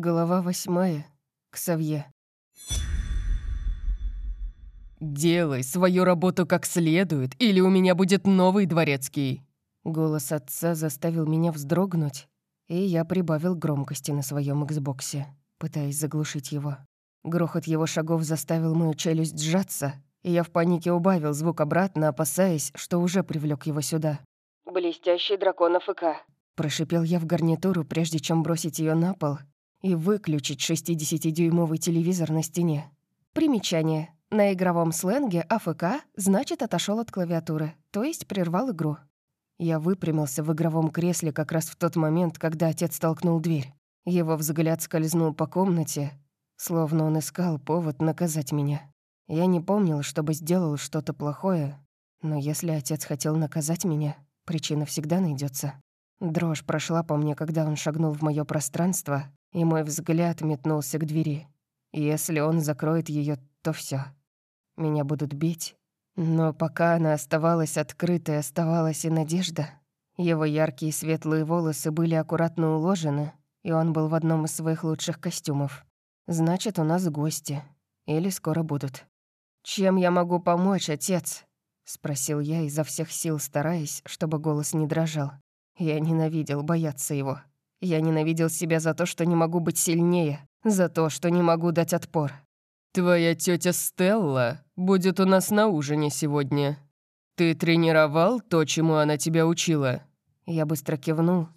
Глава восьмая. Ксавье. «Делай свою работу как следует, или у меня будет новый дворецкий!» Голос отца заставил меня вздрогнуть, и я прибавил громкости на своем Xbox, пытаясь заглушить его. Грохот его шагов заставил мою челюсть сжаться, и я в панике убавил звук обратно, опасаясь, что уже привлек его сюда. «Блестящий дракон АФК», — прошипел я в гарнитуру, прежде чем бросить ее на пол и выключить 60-дюймовый телевизор на стене. Примечание. На игровом сленге АФК значит отошел от клавиатуры, то есть прервал игру. Я выпрямился в игровом кресле как раз в тот момент, когда отец толкнул дверь. Его взгляд скользнул по комнате, словно он искал повод наказать меня. Я не помнил, чтобы сделал что-то плохое, но если отец хотел наказать меня, причина всегда найдется. Дрожь прошла по мне, когда он шагнул в мое пространство, и мой взгляд метнулся к двери. Если он закроет ее, то все. Меня будут бить. Но пока она оставалась открытой, оставалась и надежда. Его яркие светлые волосы были аккуратно уложены, и он был в одном из своих лучших костюмов. Значит, у нас гости. Или скоро будут. «Чем я могу помочь, отец?» — спросил я, изо всех сил стараясь, чтобы голос не дрожал. Я ненавидел бояться его. Я ненавидел себя за то, что не могу быть сильнее, за то, что не могу дать отпор. «Твоя тетя Стелла будет у нас на ужине сегодня. Ты тренировал то, чему она тебя учила?» Я быстро кивнул,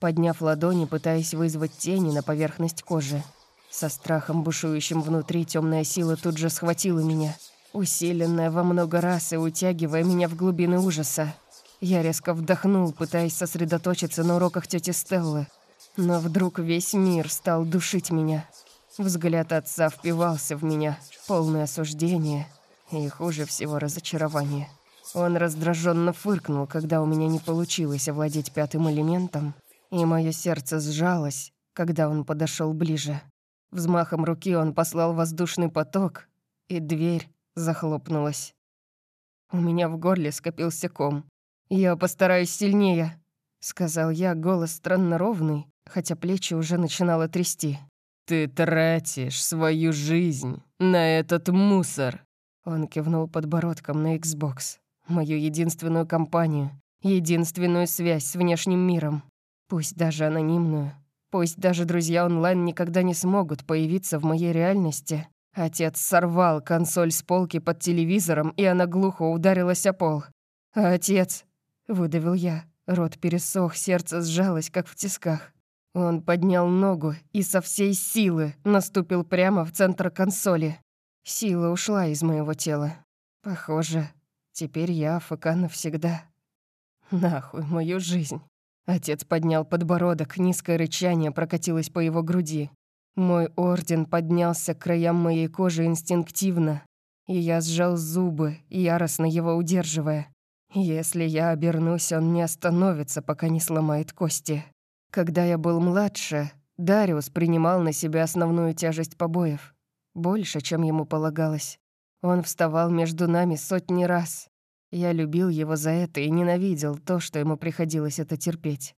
подняв ладони, пытаясь вызвать тени на поверхность кожи. Со страхом, бушующим внутри, темная сила тут же схватила меня, усиленная во много раз и утягивая меня в глубины ужаса. Я резко вдохнул, пытаясь сосредоточиться на уроках тети Стеллы, но вдруг весь мир стал душить меня. Взгляд отца впивался в меня, полное осуждение и, хуже всего, разочарование. Он раздраженно фыркнул, когда у меня не получилось овладеть пятым элементом, и мое сердце сжалось, когда он подошел ближе. Взмахом руки он послал воздушный поток, и дверь захлопнулась. У меня в горле скопился ком. «Я постараюсь сильнее», — сказал я, голос странно ровный, хотя плечи уже начинало трясти. «Ты тратишь свою жизнь на этот мусор!» Он кивнул подбородком на Xbox, мою единственную компанию, единственную связь с внешним миром. Пусть даже анонимную, пусть даже друзья онлайн никогда не смогут появиться в моей реальности. Отец сорвал консоль с полки под телевизором, и она глухо ударилась о пол. «Отец!» — выдавил я. Рот пересох, сердце сжалось, как в тисках. Он поднял ногу и со всей силы наступил прямо в центр консоли. Сила ушла из моего тела. Похоже, теперь я АФК навсегда. Нахуй мою жизнь. Отец поднял подбородок, низкое рычание прокатилось по его груди. Мой орден поднялся к краям моей кожи инстинктивно, и я сжал зубы, яростно его удерживая. Если я обернусь, он не остановится, пока не сломает кости. Когда я был младше, Дариус принимал на себя основную тяжесть побоев. Больше, чем ему полагалось. Он вставал между нами сотни раз. Я любил его за это и ненавидел то, что ему приходилось это терпеть.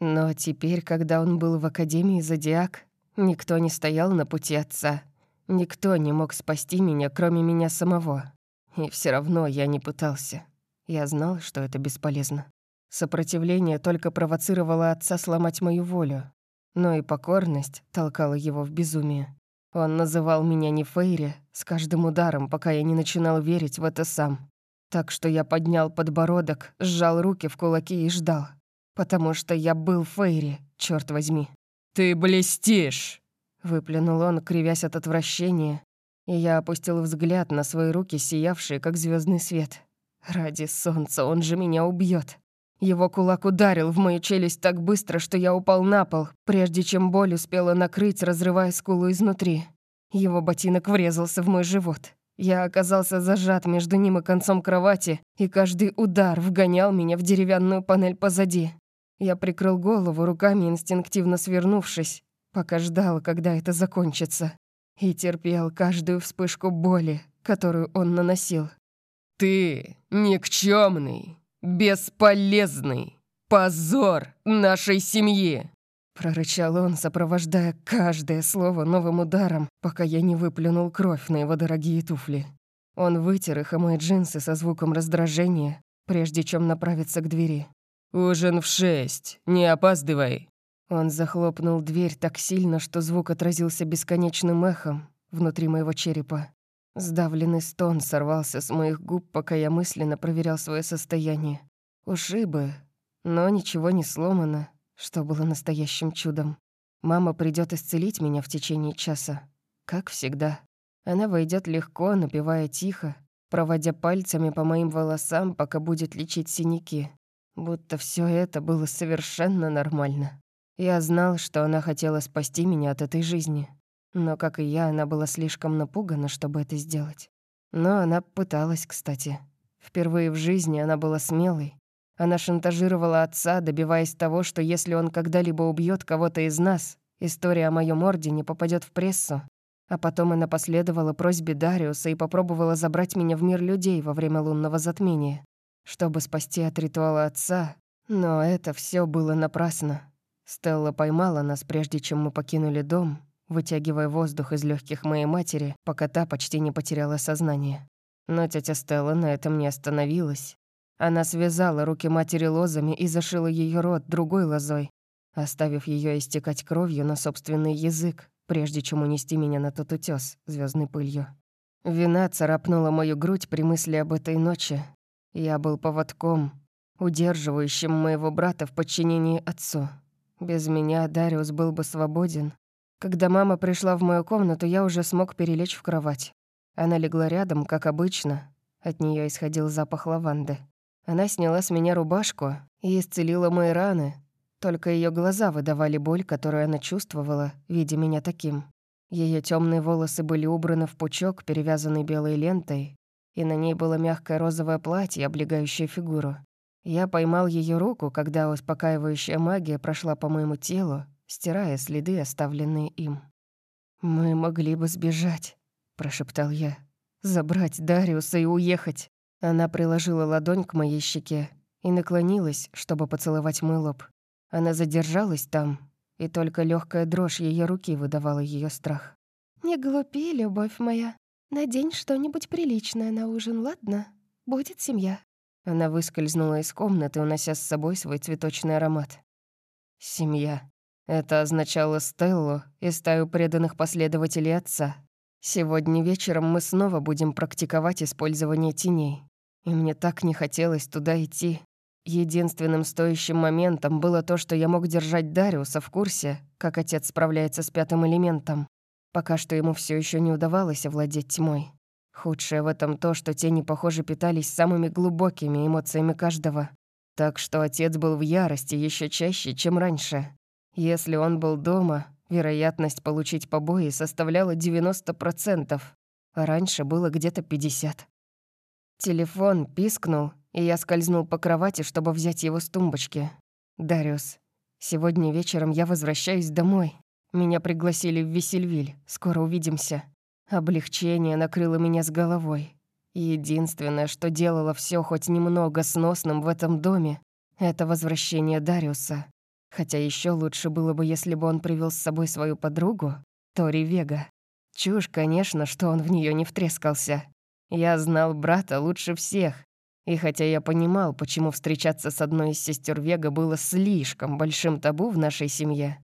Но теперь, когда он был в Академии Зодиак, никто не стоял на пути отца. Никто не мог спасти меня, кроме меня самого. И все равно я не пытался. Я знал, что это бесполезно. Сопротивление только провоцировало отца сломать мою волю, но и покорность толкала его в безумие. Он называл меня не Фейри с каждым ударом, пока я не начинал верить в это сам. Так что я поднял подбородок, сжал руки в кулаки и ждал. Потому что я был Фейри, черт возьми. «Ты блестишь!» — выплюнул он, кривясь от отвращения, и я опустил взгляд на свои руки, сиявшие, как звездный свет. Ради солнца он же меня убьет. Его кулак ударил в мою челюсть так быстро, что я упал на пол, прежде чем боль успела накрыть, разрывая скулу изнутри. Его ботинок врезался в мой живот. Я оказался зажат между ним и концом кровати, и каждый удар вгонял меня в деревянную панель позади. Я прикрыл голову руками, инстинктивно свернувшись, пока ждал, когда это закончится, и терпел каждую вспышку боли, которую он наносил. «Ты никчемный, бесполезный, позор нашей семьи!» Прорычал он, сопровождая каждое слово новым ударом, пока я не выплюнул кровь на его дорогие туфли. Он вытер их о мои джинсы со звуком раздражения, прежде чем направиться к двери. «Ужин в шесть, не опаздывай!» Он захлопнул дверь так сильно, что звук отразился бесконечным эхом внутри моего черепа. Сдавленный стон сорвался с моих губ, пока я мысленно проверял свое состояние. Ушибы, но ничего не сломано, что было настоящим чудом. Мама придет исцелить меня в течение часа, как всегда. Она войдет легко, напевая тихо, проводя пальцами по моим волосам, пока будет лечить синяки. Будто все это было совершенно нормально. Я знал, что она хотела спасти меня от этой жизни. Но, как и я, она была слишком напугана, чтобы это сделать. Но она пыталась, кстати. Впервые в жизни она была смелой. Она шантажировала отца, добиваясь того, что если он когда-либо убьет кого-то из нас, история о моем ордене попадет в прессу. А потом она последовала просьбе Дариуса и попробовала забрать меня в мир людей во время лунного затмения, чтобы спасти от ритуала отца. Но это все было напрасно. Стелла поймала нас, прежде чем мы покинули дом, вытягивая воздух из легких моей матери, пока та почти не потеряла сознание. Но тетя Стелла на этом не остановилась. Она связала руки матери лозами и зашила ее рот другой лозой, оставив ее истекать кровью на собственный язык, прежде чем унести меня на тот утес звездной пылью. Вина царапнула мою грудь при мысли об этой ночи. Я был поводком, удерживающим моего брата в подчинении отцу. Без меня Дариус был бы свободен. Когда мама пришла в мою комнату, я уже смог перелечь в кровать. Она легла рядом, как обычно. От нее исходил запах лаванды. Она сняла с меня рубашку и исцелила мои раны. Только ее глаза выдавали боль, которую она чувствовала, видя меня таким. Ее темные волосы были убраны в пучок, перевязанный белой лентой, и на ней было мягкое розовое платье, облегающее фигуру. Я поймал ее руку, когда успокаивающая магия прошла по моему телу, стирая следы, оставленные им. «Мы могли бы сбежать», — прошептал я. «Забрать Дариуса и уехать». Она приложила ладонь к моей щеке и наклонилась, чтобы поцеловать мой лоб. Она задержалась там, и только легкая дрожь ее руки выдавала ее страх. «Не глупи, любовь моя. Надень что-нибудь приличное на ужин, ладно? Будет семья». Она выскользнула из комнаты, унося с собой свой цветочный аромат. Семья. Это означало Стеллу и стаю преданных последователей отца. Сегодня вечером мы снова будем практиковать использование теней. И мне так не хотелось туда идти. Единственным стоящим моментом было то, что я мог держать Дариуса в курсе, как отец справляется с пятым элементом. Пока что ему все еще не удавалось овладеть тьмой. Худшее в этом то, что тени, похоже, питались самыми глубокими эмоциями каждого. Так что отец был в ярости еще чаще, чем раньше. Если он был дома, вероятность получить побои составляла 90%, а раньше было где-то 50%. Телефон пискнул, и я скользнул по кровати, чтобы взять его с тумбочки. «Дариус, сегодня вечером я возвращаюсь домой. Меня пригласили в Весельвиль. Скоро увидимся». Облегчение накрыло меня с головой. Единственное, что делало все хоть немного сносным в этом доме, это возвращение Дариуса. Хотя еще лучше было бы, если бы он привел с собой свою подругу, Тори Вега. Чушь, конечно, что он в нее не втрескался. Я знал брата лучше всех. И хотя я понимал, почему встречаться с одной из сестер Вега было слишком большим табу в нашей семье,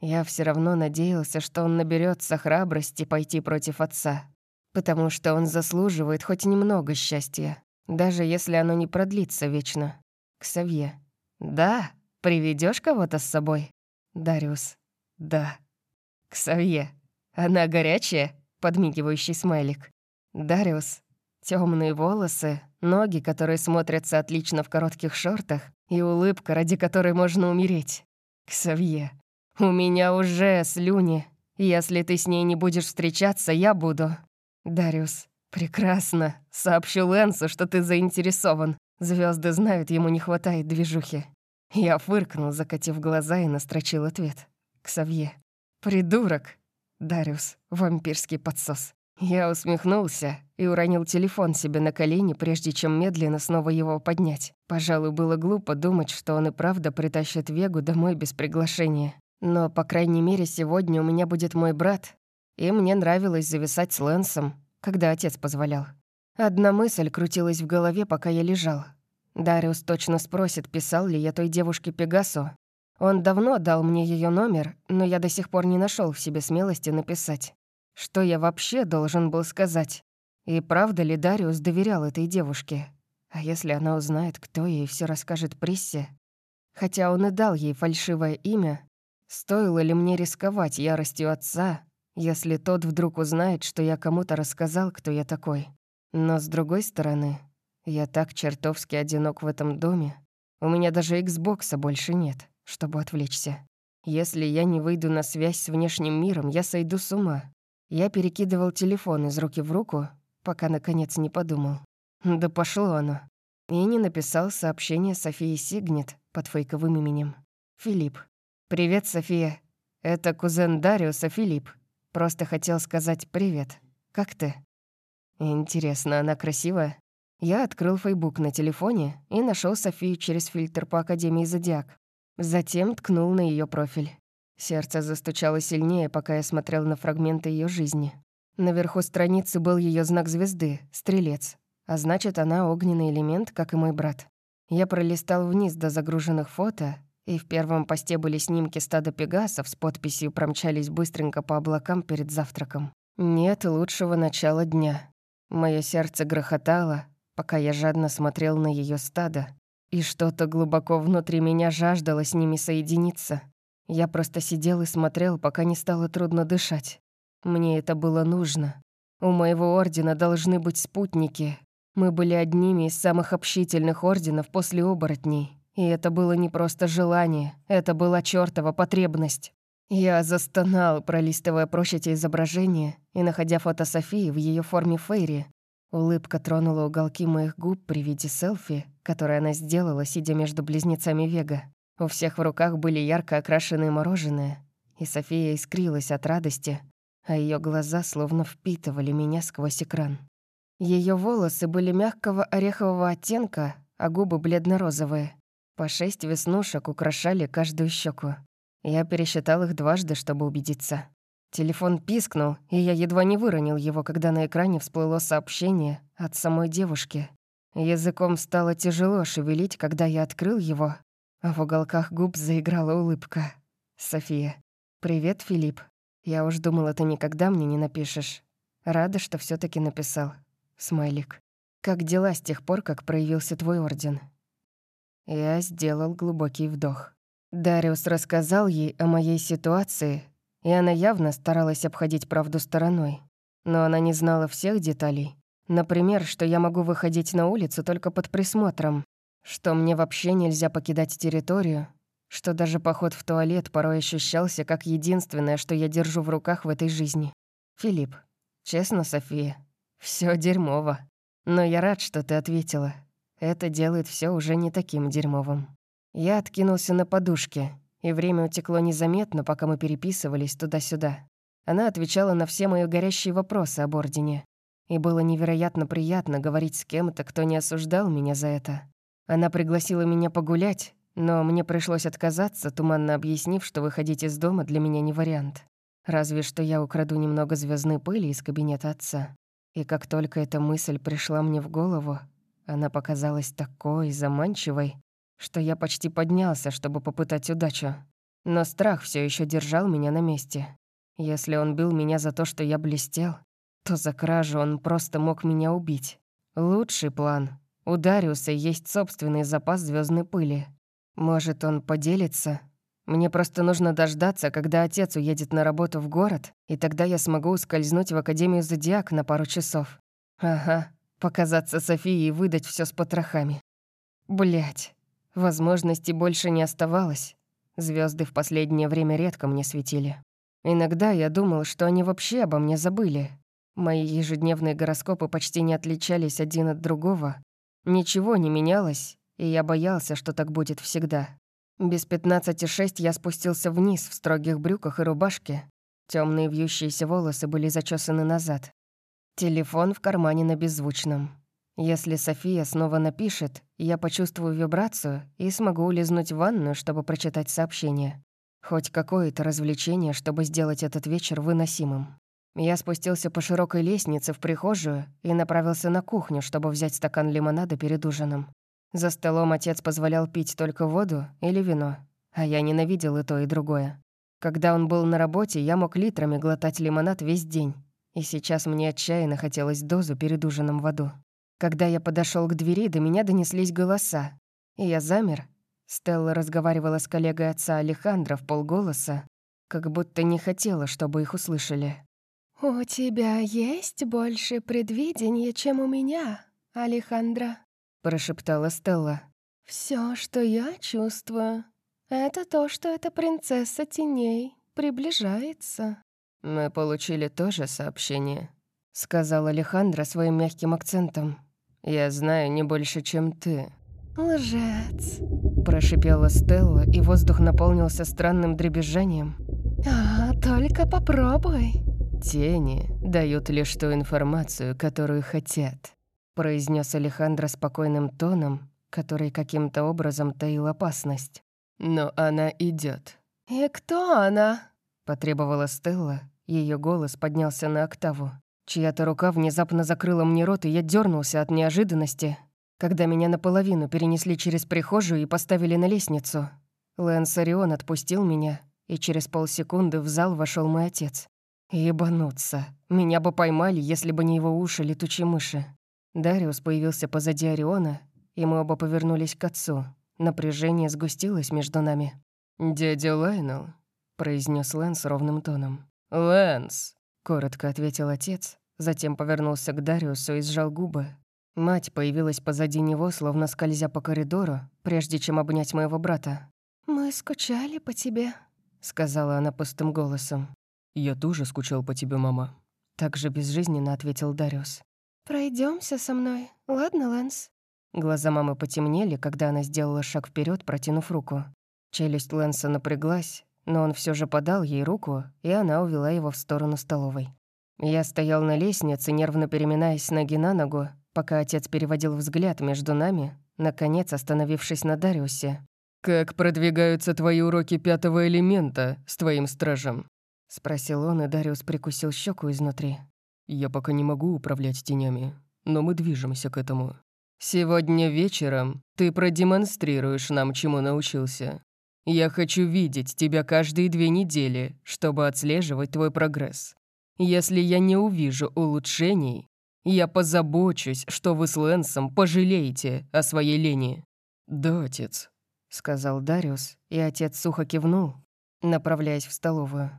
я все равно надеялся, что он наберется храбрости пойти против отца, потому что он заслуживает хоть немного счастья, даже если оно не продлится вечно. Ксавье. Да, приведешь кого-то с собой? Дариус. Да. Ксавье. Она горячая? Подмигивающий смайлик. Дариус. Темные волосы, ноги, которые смотрятся отлично в коротких шортах, и улыбка, ради которой можно умереть. Ксавье. «У меня уже слюни. Если ты с ней не будешь встречаться, я буду». «Дариус, прекрасно. Сообщу Лэнсу, что ты заинтересован. Звезды знают, ему не хватает движухи». Я фыркнул, закатив глаза, и настрочил ответ. Ксавье. «Придурок!» Дариус, вампирский подсос. Я усмехнулся и уронил телефон себе на колени, прежде чем медленно снова его поднять. Пожалуй, было глупо думать, что он и правда притащит Вегу домой без приглашения. Но, по крайней мере, сегодня у меня будет мой брат, и мне нравилось зависать с Лэнсом, когда отец позволял. Одна мысль крутилась в голове, пока я лежал. Дариус точно спросит, писал ли я той девушке Пегасу. Он давно дал мне ее номер, но я до сих пор не нашел в себе смелости написать. Что я вообще должен был сказать? И правда ли Дариус доверял этой девушке? А если она узнает, кто ей все расскажет Приссе? Хотя он и дал ей фальшивое имя, стоило ли мне рисковать яростью отца, если тот вдруг узнает, что я кому-то рассказал, кто я такой? Но с другой стороны, я так чертовски одинок в этом доме. У меня даже Xbox больше нет, чтобы отвлечься. Если я не выйду на связь с внешним миром, я сойду с ума. Я перекидывал телефон из руки в руку, пока наконец не подумал. Да пошло оно. И не написал сообщение Софии Сигнет под фейковым именем. Филипп. «Привет, София. Это кузен Дариуса Филипп. Просто хотел сказать привет. Как ты?» Интересно, она красивая? Я открыл фейбук на телефоне и нашел Софию через фильтр по Академии Зодиак. Затем ткнул на ее профиль. Сердце застучало сильнее, пока я смотрел на фрагменты ее жизни. Наверху страницы был ее знак звезды — стрелец. А значит, она огненный элемент, как и мой брат. Я пролистал вниз до загруженных фото, и в первом посте были снимки стада пегасов с подписью «Промчались быстренько по облакам перед завтраком». Нет лучшего начала дня. Мое сердце грохотало, пока я жадно смотрел на ее стадо, и что-то глубоко внутри меня жаждало с ними соединиться. Я просто сидел и смотрел, пока не стало трудно дышать. Мне это было нужно. У моего ордена должны быть спутники. Мы были одними из самых общительных орденов после оборотней. И это было не просто желание, это была чёртова потребность. Я застонал, пролистывая прочь эти изображения и находя фото Софии в ее форме Фейри. Улыбка тронула уголки моих губ при виде селфи, которое она сделала, сидя между близнецами Вега. У всех в руках были ярко окрашенные мороженое, и София искрилась от радости, а ее глаза словно впитывали меня сквозь экран. Ее волосы были мягкого орехового оттенка, а губы бледно-розовые. По шесть веснушек украшали каждую щеку. Я пересчитал их дважды, чтобы убедиться. Телефон пискнул, и я едва не выронил его, когда на экране всплыло сообщение от самой девушки. Языком стало тяжело шевелить, когда я открыл его, а в уголках губ заиграла улыбка. «София. Привет, Филипп. Я уж думала, ты никогда мне не напишешь. Рада, что все таки написал. Смайлик. Как дела с тех пор, как проявился твой орден?» Я сделал глубокий вдох. Дариус рассказал ей о моей ситуации, и она явно старалась обходить правду стороной. Но она не знала всех деталей. Например, что я могу выходить на улицу только под присмотром, что мне вообще нельзя покидать территорию, что даже поход в туалет порой ощущался как единственное, что я держу в руках в этой жизни. Филипп, честно, София, все дерьмово. Но я рад, что ты ответила. Это делает все уже не таким дерьмовым. Я откинулся на подушке, и время утекло незаметно, пока мы переписывались туда-сюда. Она отвечала на все мои горящие вопросы об Ордене. И было невероятно приятно говорить с кем-то, кто не осуждал меня за это. Она пригласила меня погулять, но мне пришлось отказаться, туманно объяснив, что выходить из дома для меня не вариант. Разве что я украду немного звездной пыли из кабинета отца. И как только эта мысль пришла мне в голову, она показалась такой заманчивой, что я почти поднялся, чтобы попытать удачу. Но страх все еще держал меня на месте. Если он бил меня за то, что я блестел, то за кражу он просто мог меня убить. Лучший план. У Дариуса есть собственный запас звездной пыли. Может, он поделится? Мне просто нужно дождаться, когда отец уедет на работу в город, и тогда я смогу ускользнуть в Академию Зодиак на пару часов. Ага, показаться Софии и выдать все с потрохами. Блять. Возможностей больше не оставалось. Звезды в последнее время редко мне светили. Иногда я думал, что они вообще обо мне забыли. Мои ежедневные гороскопы почти не отличались один от другого. Ничего не менялось, и я боялся, что так будет всегда. Без пятнадцати шесть я спустился вниз в строгих брюках и рубашке. Темные вьющиеся волосы были зачесаны назад. Телефон в кармане на беззвучном. Если София снова напишет, я почувствую вибрацию и смогу улизнуть в ванную, чтобы прочитать сообщение. Хоть какое-то развлечение, чтобы сделать этот вечер выносимым. Я спустился по широкой лестнице в прихожую и направился на кухню, чтобы взять стакан лимонада перед ужином. За столом отец позволял пить только воду или вино, а я ненавидел и то, и другое. Когда он был на работе, я мог литрами глотать лимонад весь день, и сейчас мне отчаянно хотелось дозу перед ужином в аду. Когда я подошел к двери, до меня донеслись голоса, и я замер. Стелла разговаривала с коллегой отца Алехандро в полголоса, как будто не хотела, чтобы их услышали. «У тебя есть больше предвидения, чем у меня, Алехандро», — прошептала Стелла. Все, что я чувствую, это то, что эта принцесса теней приближается». «Мы получили тоже сообщение», — сказал Алехандро своим мягким акцентом. «Я знаю не больше, чем ты». «Лжец», — прошипела Стелла, и воздух наполнился странным дребезжанием. «А, только попробуй». «Тени дают лишь ту информацию, которую хотят», — произнес Алехандро спокойным тоном, который каким-то образом таил опасность. «Но она идет. «И кто она?» — потребовала Стелла. Ее голос поднялся на октаву. Чья-то рука внезапно закрыла мне рот, и я дернулся от неожиданности, когда меня наполовину перенесли через прихожую и поставили на лестницу. Лэнс Орион отпустил меня, и через полсекунды в зал вошел мой отец. Ебануться. Меня бы поймали, если бы не его уши летучей мыши. Дариус появился позади Ориона, и мы оба повернулись к отцу. Напряжение сгустилось между нами. «Дядя Лайнел», — произнес Лэнс ровным тоном. «Лэнс», — коротко ответил отец, затем повернулся к Дариусу и сжал губы. Мать появилась позади него, словно скользя по коридору, прежде чем обнять моего брата. «Мы скучали по тебе», — сказала она пустым голосом. «Я тоже скучал по тебе, мама». Так же безжизненно ответил Дариус. Пройдемся со мной, ладно, Лэнс?» Глаза мамы потемнели, когда она сделала шаг вперед, протянув руку. Челюсть Лэнса напряглась, но он все же подал ей руку, и она увела его в сторону столовой. Я стоял на лестнице, нервно переминаясь с ноги на ногу, пока отец переводил взгляд между нами, наконец остановившись на Дариусе. «Как продвигаются твои уроки пятого элемента с твоим стражем?» — спросил он, и Дариус прикусил щеку изнутри. «Я пока не могу управлять тенями, но мы движемся к этому. Сегодня вечером ты продемонстрируешь нам, чему научился. Я хочу видеть тебя каждые две недели, чтобы отслеживать твой прогресс. Если я не увижу улучшений, я позабочусь, что вы с Лэнсом пожалеете о своей лени». «Да, отец», — сказал Дариус, и отец сухо кивнул, направляясь в столовую.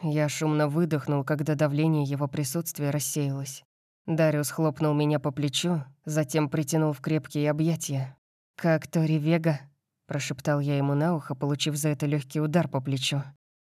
Я шумно выдохнул, когда давление его присутствия рассеялось. Дариус хлопнул меня по плечу, затем притянул в крепкие объятия. «Как Тори Вега», — прошептал я ему на ухо, получив за это легкий удар по плечу.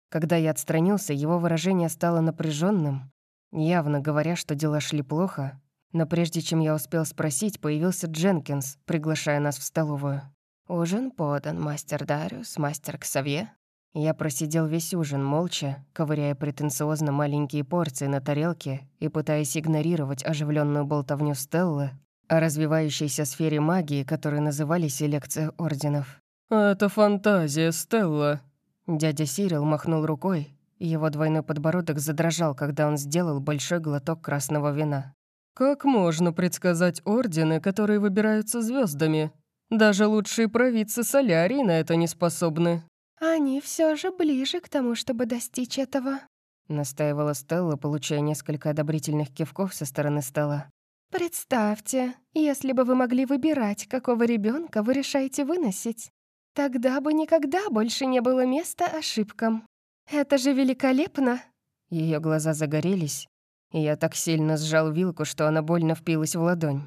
Когда я отстранился, его выражение стало напряженным, явно говоря, что дела шли плохо, но прежде чем я успел спросить, появился Дженкинс, приглашая нас в столовую. «Ужин подан, мастер Дариус, мастер Ксавье», я просидел весь ужин молча, ковыряя претенциозно маленькие порции на тарелке и пытаясь игнорировать оживленную болтовню Стеллы о развивающейся сфере магии, которую называли селекция орденов. «Это фантазия, Стелла!» Дядя Сирил махнул рукой, и его двойной подбородок задрожал, когда он сделал большой глоток красного вина. «Как можно предсказать ордены, которые выбираются звездами? Даже лучшие провидцы Солярии на это не способны». «Они все же ближе к тому, чтобы достичь этого», — настаивала Стелла, получая несколько одобрительных кивков со стороны стола. «Представьте, если бы вы могли выбирать, какого ребенка вы решаете выносить, тогда бы никогда больше не было места ошибкам. Это же великолепно!» Ее глаза загорелись, и я так сильно сжал вилку, что она больно впилась в ладонь.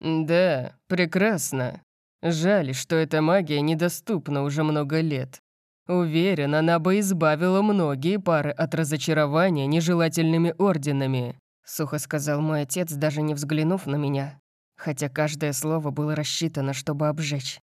«Да, прекрасно. Жаль, что эта магия недоступна уже много лет. Уверен, она бы избавила многие пары от разочарования нежелательными орденами», сухо сказал мой отец, даже не взглянув на меня, хотя каждое слово было рассчитано, чтобы обжечь.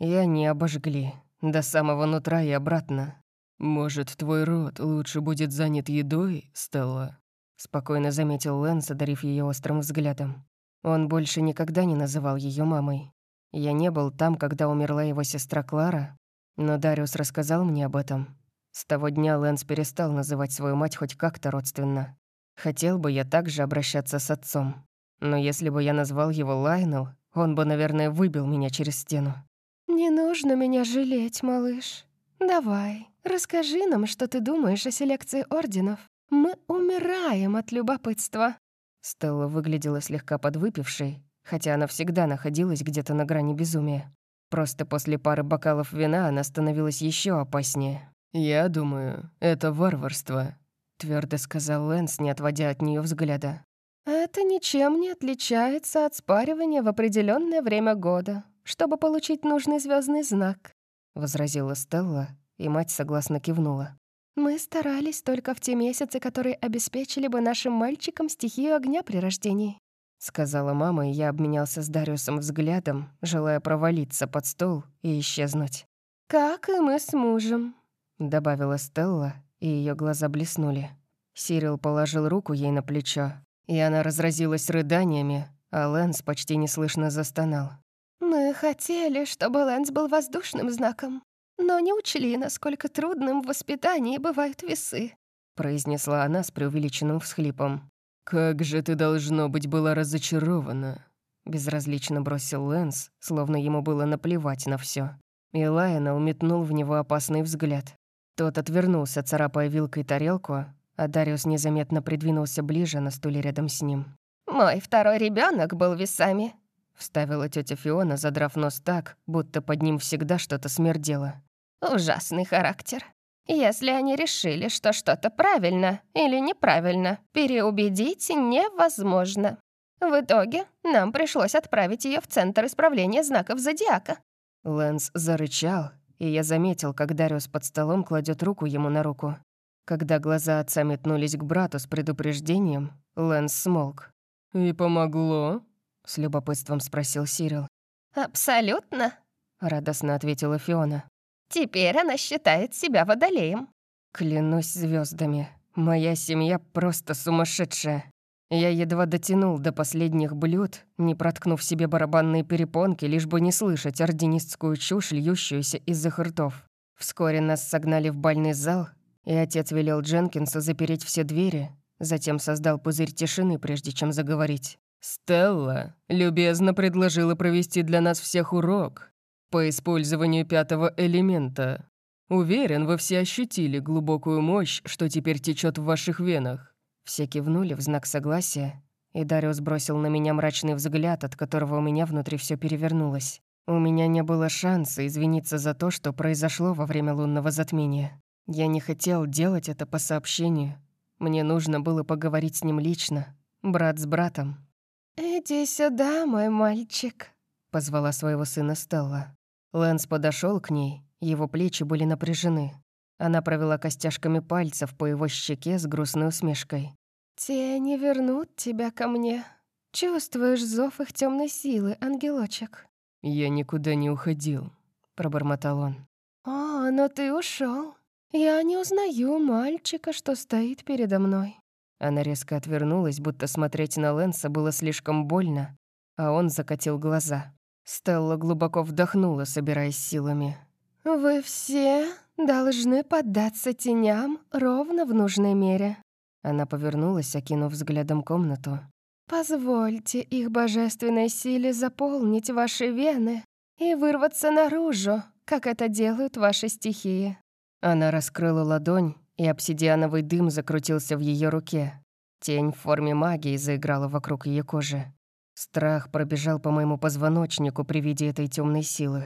И они обожгли, до самого нутра и обратно. «Может, твой рот лучше будет занят едой, Стелла?» спокойно заметил Лэнс, одарив ее острым взглядом. Он больше никогда не называл ее мамой. Я не был там, когда умерла его сестра Клара, но Дариус рассказал мне об этом. С того дня Лэнс перестал называть свою мать хоть как-то родственно. Хотел бы я также обращаться с отцом. Но если бы я назвал его Лайнел, он бы, наверное, выбил меня через стену. «Не нужно меня жалеть, малыш. Давай, расскажи нам, что ты думаешь о селекции орденов. Мы умираем от любопытства». Стелла выглядела слегка подвыпившей, хотя она всегда находилась где-то на грани безумия. Просто после пары бокалов вина она становилась еще опаснее. «Я думаю, это варварство», — твердо сказал Лэнс, не отводя от нее взгляда. «Это ничем не отличается от спаривания в определенное время года, чтобы получить нужный звездный знак», — возразила Стелла, и мать согласно кивнула. «Мы старались только в те месяцы, которые обеспечили бы нашим мальчикам стихию огня при рождении», — сказала мама, и я обменялся с Дариусом взглядом, желая провалиться под стол и исчезнуть. «Как и мы с мужем», — добавила Стелла, и ее глаза блеснули. Сирил положил руку ей на плечо, и она разразилась рыданиями, а Лэнс почти неслышно застонал. «Мы хотели, чтобы Лэнс был воздушным знаком, но не учли, насколько трудным в воспитании бывают весы», произнесла она с преувеличенным всхлипом. «Как же ты, должно быть, была разочарована», безразлично бросил Лэнс, словно ему было наплевать на все. И Лайонел метнул в него опасный взгляд. Тот отвернулся, царапая вилкой тарелку, а Дариус незаметно придвинулся ближе на стуле рядом с ним. «Мой второй ребенок был весами», — вставила тетя Фиона, задрав нос так, будто под ним всегда что-то смердело. «Ужасный характер. Если они решили, что что-то правильно или неправильно, переубедить невозможно. В итоге нам пришлось отправить ее в Центр исправления знаков Зодиака». Лэнс зарычал, и я заметил, как Дариус под столом кладет руку ему на руку. Когда глаза отца метнулись к брату с предупреждением, Лэнс смолк. «И помогло?» — с любопытством спросил Сирил. «Абсолютно», — радостно ответила Фиона. «Теперь она считает себя водолеем». «Клянусь звездами, моя семья просто сумасшедшая. Я едва дотянул до последних блюд, не проткнув себе барабанные перепонки, лишь бы не слышать орденистскую чушь, льющуюся из-за ртов. Вскоре нас согнали в бальный зал, и отец велел Дженкинсу запереть все двери, затем создал пузырь тишины, прежде чем заговорить. «Стелла любезно предложила провести для нас всех урок по использованию пятого элемента. Уверен, вы все ощутили глубокую мощь, что теперь течет в ваших венах». Все кивнули в знак согласия, и Дариус бросил на меня мрачный взгляд, от которого у меня внутри все перевернулось. У меня не было шанса извиниться за то, что произошло во время лунного затмения. Я не хотел делать это по сообщению. Мне нужно было поговорить с ним лично, брат с братом. «Иди сюда, мой мальчик», — позвала своего сына Стелла. Лэнс подошел к ней, его плечи были напряжены. Она провела костяшками пальцев по его щеке с грустной усмешкой. «Тени вернут тебя ко мне. Чувствуешь зов их темной силы, ангелочек?» «Я никуда не уходил», — пробормотал он. «О, но ты ушел. «Я не узнаю мальчика, что стоит передо мной». Она резко отвернулась, будто смотреть на Лэнса было слишком больно, а он закатил глаза. Стелла глубоко вдохнула, собираясь силами. «Вы все должны поддаться теням ровно в нужной мере». Она повернулась, окинув взглядом комнату. «Позвольте их божественной силе заполнить ваши вены и вырваться наружу, как это делают ваши стихии. Она раскрыла ладонь, и обсидиановый дым закрутился в ее руке. Тень в форме магии заиграла вокруг ее кожи. Страх пробежал по моему позвоночнику при виде этой темной силы.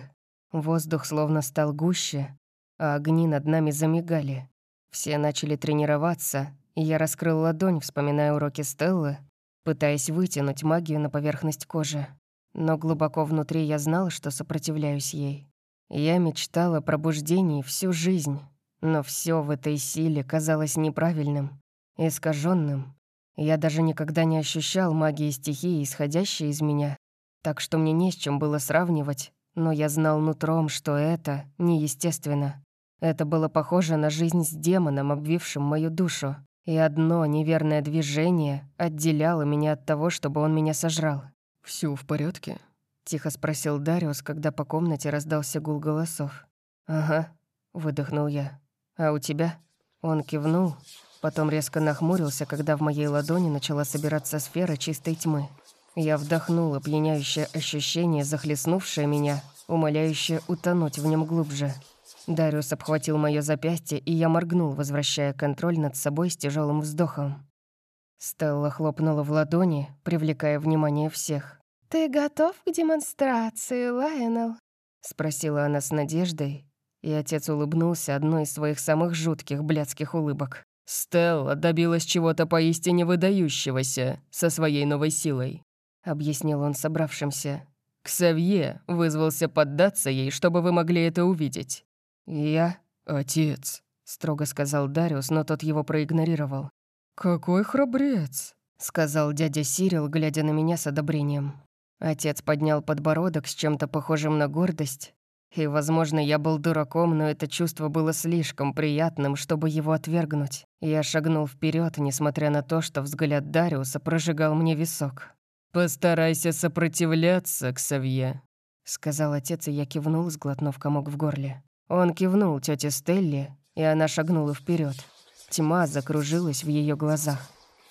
Воздух словно стал гуще, а огни над нами замигали. Все начали тренироваться, и я раскрыл ладонь, вспоминая уроки Стеллы, пытаясь вытянуть магию на поверхность кожи. Но глубоко внутри я знал, что сопротивляюсь ей. Я мечтала о пробуждении всю жизнь, но все в этой силе казалось неправильным, искаженным. Я даже никогда не ощущал магии стихии, исходящей из меня, так что мне не с чем было сравнивать, но я знал нутром, что это неестественно. Это было похоже на жизнь с демоном, обвившим мою душу, и одно неверное движение отделяло меня от того, чтобы он меня сожрал. Все в порядке?» — тихо спросил Дариус, когда по комнате раздался гул голосов. «Ага», — выдохнул я. А у тебя?» Он кивнул, потом резко нахмурился, когда в моей ладони начала собираться сфера чистой тьмы. Я вдохнула пьяняющее ощущение, захлестнувшее меня, умоляющее утонуть в нем глубже. Дариус обхватил мое запястье, и я моргнул, возвращая контроль над собой с тяжелым вздохом. Стелла хлопнула в ладони, привлекая внимание всех. «Ты готов к демонстрации, Лайонел?» — спросила она с надеждой, и отец улыбнулся одной из своих самых жутких блядских улыбок. «Стелла добилась чего-то поистине выдающегося со своей новой силой», — объяснил он собравшимся. «Ксавье вызвался поддаться ей, чтобы вы могли это увидеть». «Я?» «Отец», — строго сказал Дариус, но тот его проигнорировал. «Какой храбрец», — сказал дядя Сирил, глядя на меня с одобрением. Отец поднял подбородок с чем-то похожим на гордость. И, возможно, я был дураком, но это чувство было слишком приятным, чтобы его отвергнуть. Я шагнул вперед, несмотря на то, что взгляд Дариуса прожигал мне висок. «Постарайся сопротивляться, Ксавье», — сказал отец, и я кивнул, сглотнув комок в горле. Он кивнул тете Стелле, и она шагнула вперед. Тьма закружилась в ее глазах.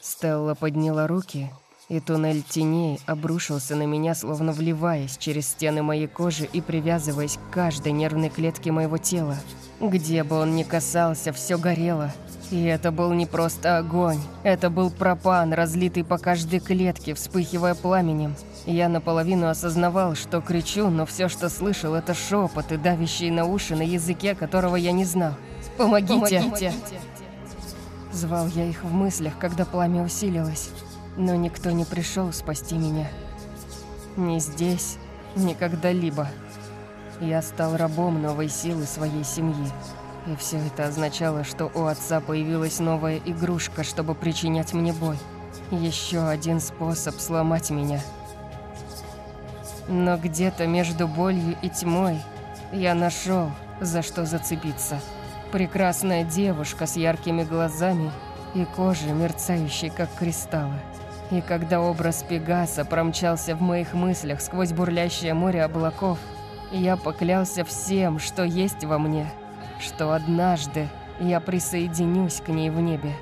Стелла подняла руки, и туннель теней обрушился на меня, словно вливаясь через стены моей кожи и привязываясь к каждой нервной клетке моего тела. Где бы он ни касался, все горело. И это был не просто огонь. Это был пропан, разлитый по каждой клетке, вспыхивая пламенем. Я наполовину осознавал, что кричу, но все, что слышал, это шепоты, давящие на уши на языке, которого я не знал. «Помогите!», Помогите. Звал я их в мыслях, когда пламя усилилось. Но никто не пришел спасти меня. Ни здесь, ни когда-либо. Я стал рабом новой силы своей семьи. И все это означало, что у отца появилась новая игрушка, чтобы причинять мне боль. Еще один способ сломать меня. Но где-то между болью и тьмой я нашел, за что зацепиться. Прекрасная девушка с яркими глазами и кожей, мерцающей, как кристаллы. И когда образ Пегаса промчался в моих мыслях сквозь бурлящее море облаков, я поклялся всем, что есть во мне, что однажды я присоединюсь к ней в небе.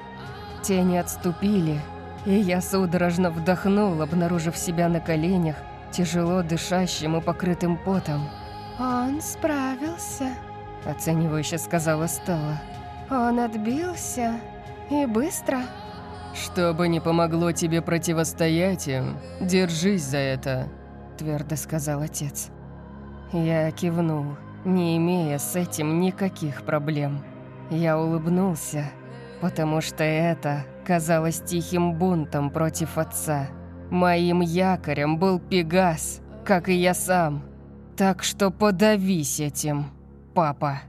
Тени отступили, и я судорожно вдохнул, обнаружив себя на коленях, тяжело дышащим и покрытым потом. «Он справился», — оценивающе сказала Стелла. «Он отбился. И быстро». «Что бы ни помогло тебе противостоять им, держись за это», — твердо сказал отец. Я кивнул, не имея с этим никаких проблем. Я улыбнулся, потому что это казалось тихим бунтом против отца. Моим якорем был Пегас, как и я сам. Так что подавись этим, папа.